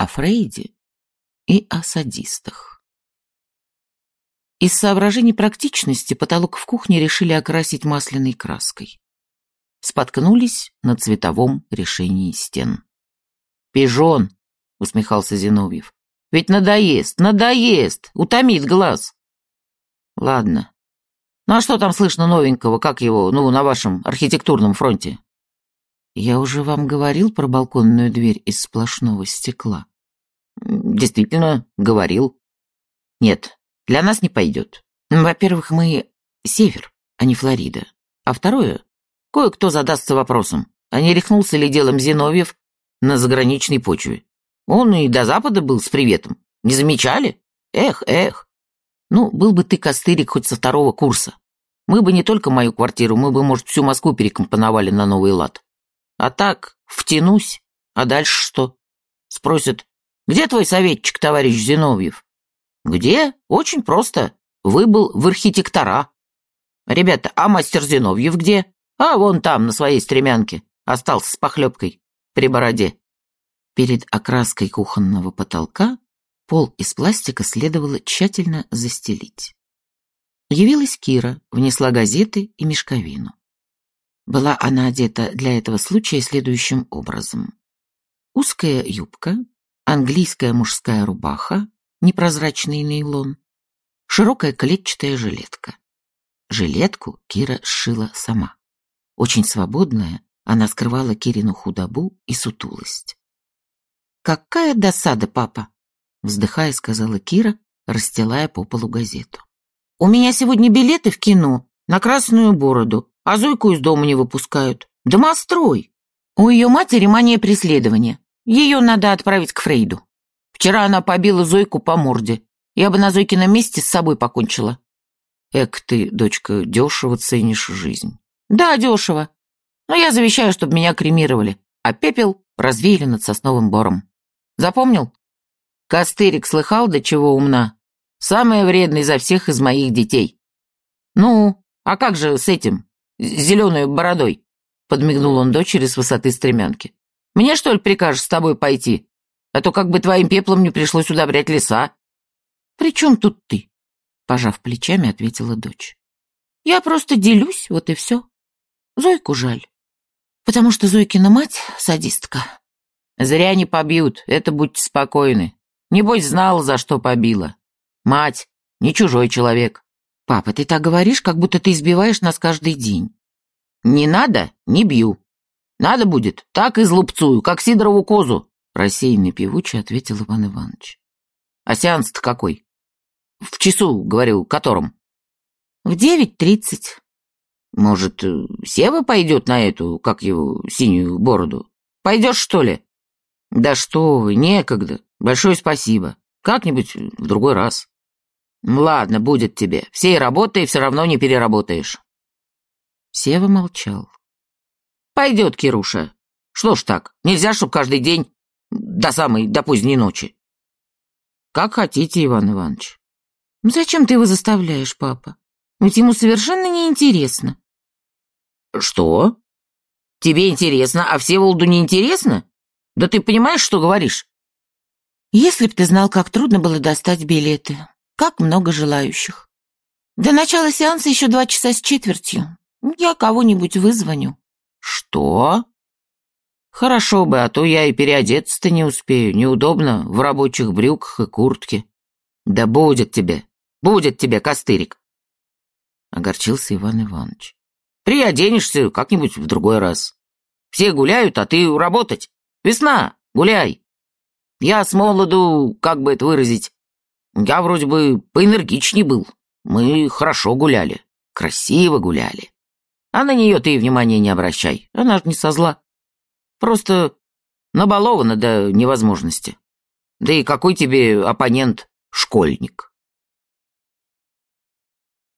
о Фрейде и о садистах. Из соображений практичности потолок в кухне решили окрасить масляной краской. Споткнулись на цветовом решении стен. «Пижон!» — усмехался Зиновьев. «Ведь надоест, надоест, утомит глаз!» «Ладно. Ну а что там слышно новенького, как его, ну, на вашем архитектурном фронте?» «Я уже вам говорил про балконную дверь из сплошного стекла?» «Действительно, говорил». «Нет, для нас не пойдет. Во-первых, мы север, а не Флорида. А второе, кое-кто задастся вопросом, а не рехнулся ли делом Зиновьев на заграничной почве. Он и до Запада был с приветом. Не замечали? Эх, эх. Ну, был бы ты, Костырик, хоть со второго курса. Мы бы не только мою квартиру, мы бы, может, всю Москву перекомпоновали на новый лад. А так, втянусь, а дальше что? Спросят, где твой советчик, товарищ Зиновьев? Где? Очень просто. Выбыл в архитектора. Ребята, а мастер Зиновьев где? А вон там, на своей стремянке. Остался с похлебкой при бороде. Перед окраской кухонного потолка пол из пластика следовало тщательно застелить. Явилась Кира, внесла газеты и мешковину. Была она одета для этого случая следующим образом. Узкая юбка, английская мужская рубаха, непрозрачный нейлон, широкая клетчатая жилетка. Жилетку Кира сшила сама. Очень свободная, она скрывала Кирину худобу и сутулость. «Какая досада, папа!» — вздыхая, сказала Кира, расстилая по полу газету. «У меня сегодня билеты в кино на Красную Бороду, а Зойку из дома не выпускают. Домострой! У ее матери мания преследования. Ее надо отправить к Фрейду. Вчера она побила Зойку по морде. Я бы на Зойкином месте с собой покончила». «Эк ты, дочка, дешево ценишь жизнь». «Да, дешево. Но я завещаю, чтобы меня кремировали, а пепел развеяли над сосновым бором. Запомнил? Костырик слыхал, до чего умна. Самая вредная изо всех из моих детей. Ну, а как же с этим, зеленой бородой? Подмигнул он дочери с высоты стремянки. Мне, что ли, прикажешь с тобой пойти? А то как бы твоим пеплом не пришлось удобрять леса. При чем тут ты? Пожав плечами, ответила дочь. Я просто делюсь, вот и все. Зойку жаль потому что Зойкина мать — садистка. Зря не побьют, это будьте спокойны. Небось, знала, за что побила. Мать, не чужой человек. Папа, ты так говоришь, как будто ты избиваешь нас каждый день. Не надо, не бью. Надо будет, так и злупцую, как Сидорову козу, рассеянный певучий ответил Иван Иванович. А сеанс-то какой? В часу, говорю, котором? В девять тридцать. Может, э, Сева пойдет на эту, как его, синюю бороду? Пойдешь, что ли? Да что вы, некогда. Большое спасибо. Как-нибудь в другой раз. Ладно, будет тебе. Всей работой все равно не переработаешь. Сева молчал. Пойдет, Кируша. Что ж так, нельзя, чтоб каждый день до самой, до поздней ночи. Как хотите, Иван Иванович. Ну зачем ты его заставляешь, папа? Ведь ему совершенно неинтересно. Что? Тебе интересно, а Всеволоду не интересно? Да ты понимаешь, что говоришь? Если б ты знал, как трудно было достать билеты, как много желающих. До начала сеанса еще два часа с четвертью. Я кого-нибудь вызвоню. Что? Хорошо бы, а то я и переодеться-то не успею. Неудобно в рабочих брюках и куртке. Да будет тебе, будет тебе, костырик. Огорчился Иван Иванович. Приоденешься как-нибудь в другой раз. Все гуляют, а ты работать. Весна, гуляй. Я с молоду, как бы это выразить, я вроде бы поэнергичней был. Мы хорошо гуляли, красиво гуляли. А на нее ты внимания не обращай, она же не со зла. Просто набалована до невозможности. Да и какой тебе оппонент школьник?